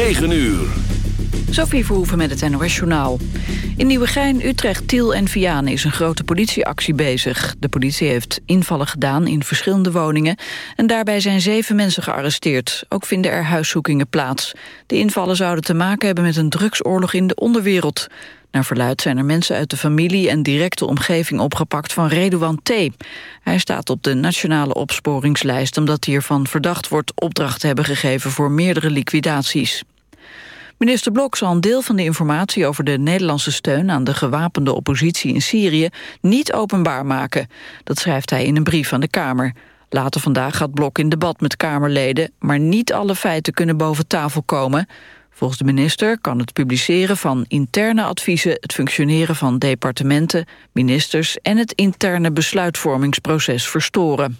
9 uur. Sophie Verhoeven met het NOS-journaal. In Nieuwegein, Utrecht, Tiel en Vianen is een grote politieactie bezig. De politie heeft invallen gedaan in verschillende woningen... en daarbij zijn zeven mensen gearresteerd. Ook vinden er huiszoekingen plaats. De invallen zouden te maken hebben met een drugsoorlog in de onderwereld. Naar verluid zijn er mensen uit de familie en directe omgeving opgepakt van Redouan T. Hij staat op de nationale opsporingslijst omdat hij ervan verdacht wordt opdracht te hebben gegeven voor meerdere liquidaties. Minister Blok zal een deel van de informatie over de Nederlandse steun aan de gewapende oppositie in Syrië niet openbaar maken. Dat schrijft hij in een brief aan de Kamer. Later vandaag gaat Blok in debat met Kamerleden, maar niet alle feiten kunnen boven tafel komen. Volgens de minister kan het publiceren van interne adviezen... het functioneren van departementen, ministers... en het interne besluitvormingsproces verstoren.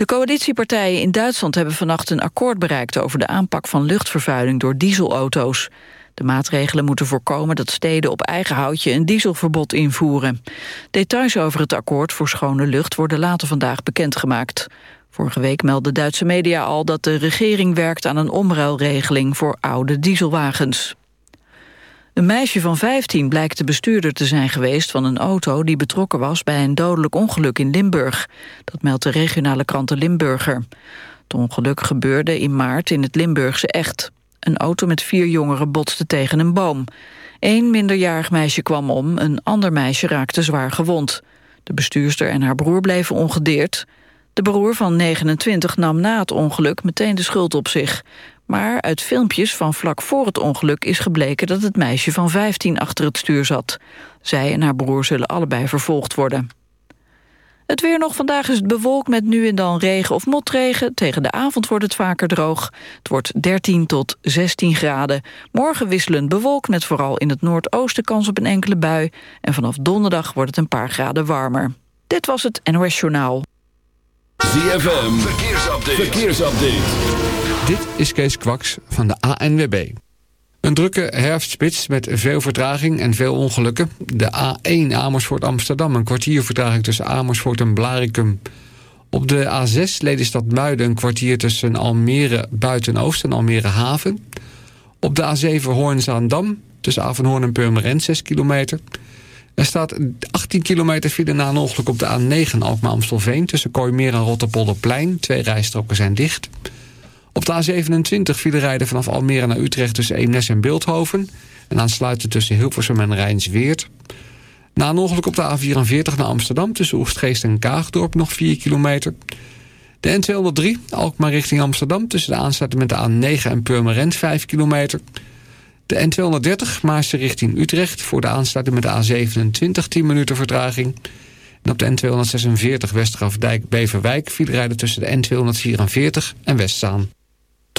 De coalitiepartijen in Duitsland hebben vannacht een akkoord bereikt... over de aanpak van luchtvervuiling door dieselauto's. De maatregelen moeten voorkomen dat steden op eigen houtje... een dieselverbod invoeren. Details over het akkoord voor schone lucht worden later vandaag bekendgemaakt. Vorige week meldde Duitse media al dat de regering werkt aan een omruilregeling voor oude dieselwagens. Een meisje van 15 blijkt de bestuurder te zijn geweest van een auto die betrokken was bij een dodelijk ongeluk in Limburg. Dat meldt de regionale krant de Limburger. Het ongeluk gebeurde in maart in het Limburgse Echt. Een auto met vier jongeren botste tegen een boom. Eén minderjarig meisje kwam om, een ander meisje raakte zwaar gewond. De bestuurster en haar broer bleven ongedeerd. De broer van 29 nam na het ongeluk meteen de schuld op zich. Maar uit filmpjes van vlak voor het ongeluk is gebleken dat het meisje van 15 achter het stuur zat. Zij en haar broer zullen allebei vervolgd worden. Het weer nog vandaag is het bewolkt met nu en dan regen of motregen. Tegen de avond wordt het vaker droog. Het wordt 13 tot 16 graden. Morgen wisselend bewolkt met vooral in het noordoosten kans op een enkele bui. En vanaf donderdag wordt het een paar graden warmer. Dit was het NOS Journaal. ZFM, verkeersupdate. verkeersupdate. Dit is Kees Kwaks van de ANWB. Een drukke herfstspits met veel vertraging en veel ongelukken. De A1 Amersfoort-Amsterdam, een kwartier vertraging tussen Amersfoort en Blarikum. Op de A6 Lelystad Muiden een kwartier tussen Almere Buiten-Oost en Almere Haven. Op de A7 Hoorn-Zaandam tussen Avenhoorn en Purmerend 6 kilometer... Er staat 18 kilometer file na een ongeluk op de A9 Alkmaar-Amstelveen... tussen Kooimeer en Rotterpolderplein. Twee rijstroken zijn dicht. Op de A27 file rijden vanaf Almere naar Utrecht tussen Eemnes en Beeldhoven... en aansluiten tussen Hilversum en Rijnsweert. Na een ongeluk op de A44 naar Amsterdam... tussen Oestgeest en Kaagdorp nog 4 kilometer... De N203, Alkmaar richting Amsterdam... tussen de aansluiting met de A9 en Purmerend 5 kilometer... De N230 Maarse richting Utrecht voor de aansluiting met de A27 10 minuten vertraging. En op de N246 Westgrafdijk-Beverwijk viel rijden tussen de N244 en Westzaan.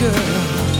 Girl.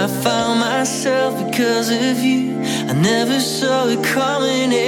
I found myself because of you. I never saw it coming in,